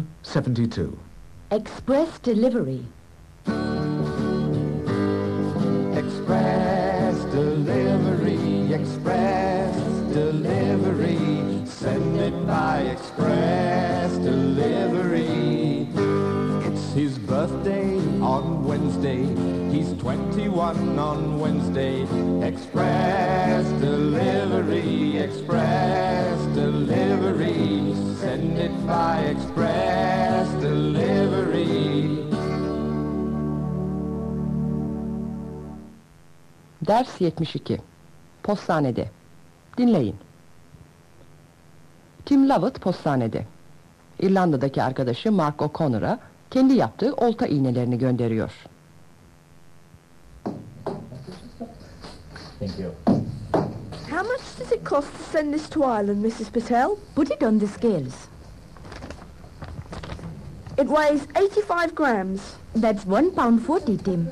172. Express delivery. Express delivery, express delivery. Send it by express delivery. It's his birthday on Wednesday. He's 21 on Wednesday. Express delivery, express delivery. Send it by express Ders 72. Postanede. Dinleyin. Tim Lovett postanede. İrlanda'daki arkadaşı Mark O'Connor'a kendi yaptığı olta iğnelerini gönderiyor. Thank you. How much does it cost to send this to Ireland, Mrs. Patel? Put it on the scales. It weighs 85 grams. That's one pound forty, Tim.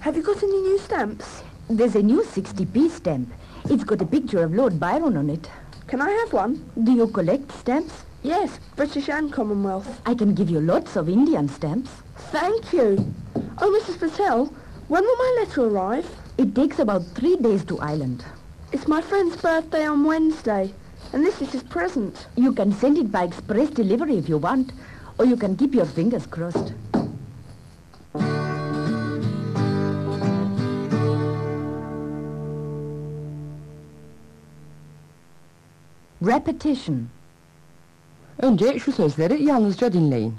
Have you got any new stamps? There's a new 60p stamp. It's got a picture of Lord Byron on it. Can I have one? Do you collect stamps? Yes, British and Commonwealth. I can give you lots of Indian stamps. Thank you. Oh, Mrs. Patel, when will my letter arrive? It takes about three days to Ireland. It's my friend's birthday on Wednesday, and this is his present. You can send it by express delivery if you want, or you can keep your fingers crossed. Repetition. Önce şu sözleri yalnızca dinleyin.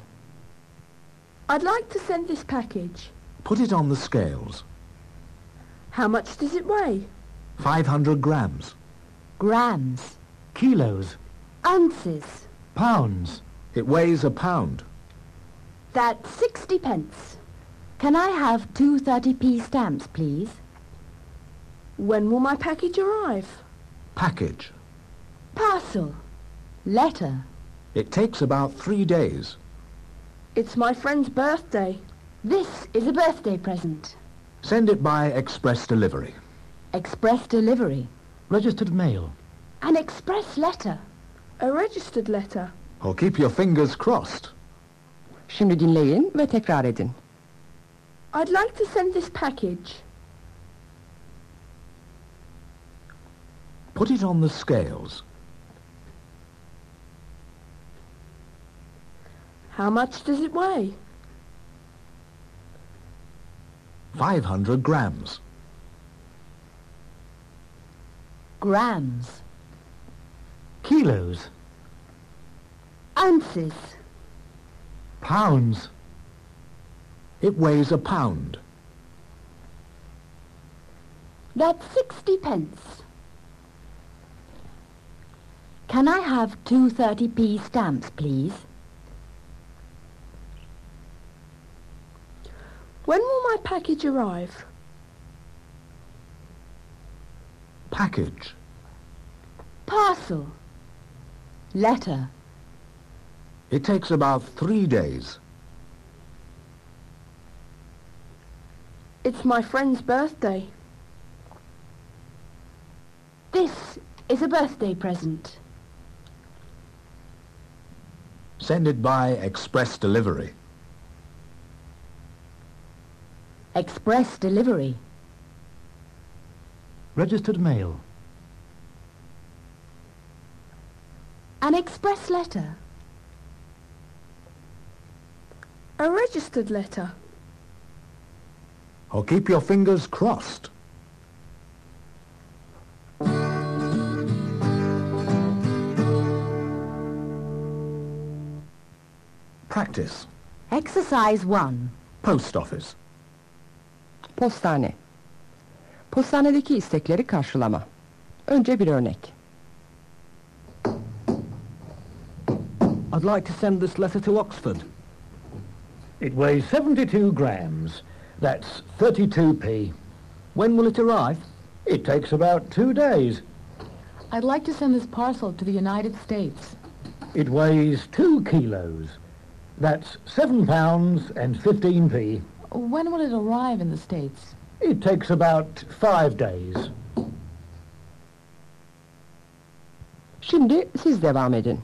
I'd like to send this package. Put it on the scales. How much does it weigh? 500 grams. Grams. Kilos, Ounces. pounds, It weighs a pound. That's 60 pence. Can I have two 30p stamps, please? When will my package arrive? Package. Parcel. Letter. It takes about three days. It's my friend's birthday. This is a birthday present. Send it by express delivery. Express delivery. registered mail. An express letter. A registered letter. Or keep your fingers crossed. Şimdi dinleyin ve tekrar edin. I'd like to send this package. Put it on the scales. How much does it weigh? 500 grams. Grams. Kilos, Ounces. pounds, It weighs a pound. That's 60 pence. Can I have two 30p stamps, please? When will my package arrive? Package. Parcel. Letter. It takes about three days. It's my friend's birthday. This is a birthday present. Send it by express delivery. Express delivery. registered mail. An express letter. A registered letter. Or keep your fingers crossed. Practice. Exercise 1. Post office. Postane. Postanedeki istekleri karşılama. Önce bir örnek. I'd like to send this letter to Oxford. It weighs 72 grams. That's 32p. When will it arrive? It takes about two days. I'd like to send this parcel to the United States. It weighs two kilos. That's seven pounds and 15p. When will it arrive in the States? It takes about five days. Şimdi siz devam edin.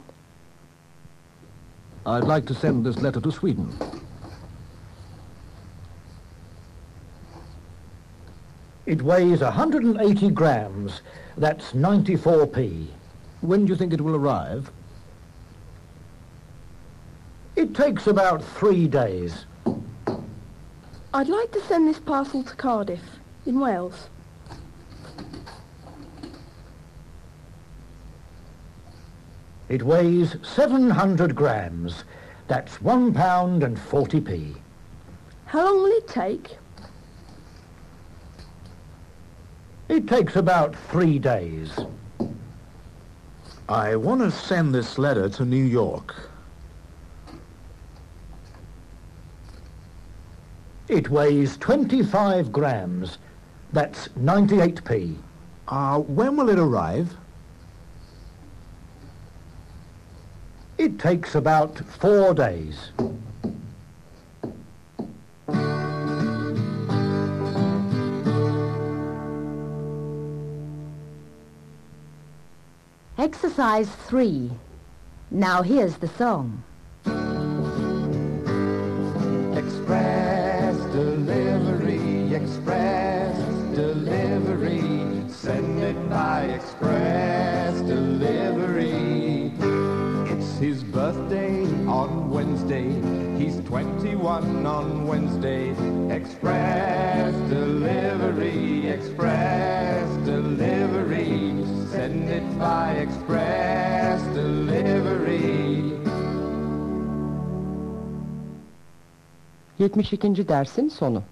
I'd like to send this letter to Sweden. It weighs 180 grams. That's 94p. When do you think it will arrive? It takes about three days. I'd like to send this parcel to Cardiff, in Wales. It weighs 700 grams. That's one pound and 40p. How long will it take? It takes about three days. I want to send this letter to New York. It weighs 25 grams. That's 98p. Uh, when will it arrive? It takes about four days. Exercise 3. Now here's the song. 21 on Wednesday. Express delivery, express delivery. Send it by express delivery. 72. dersin sonu.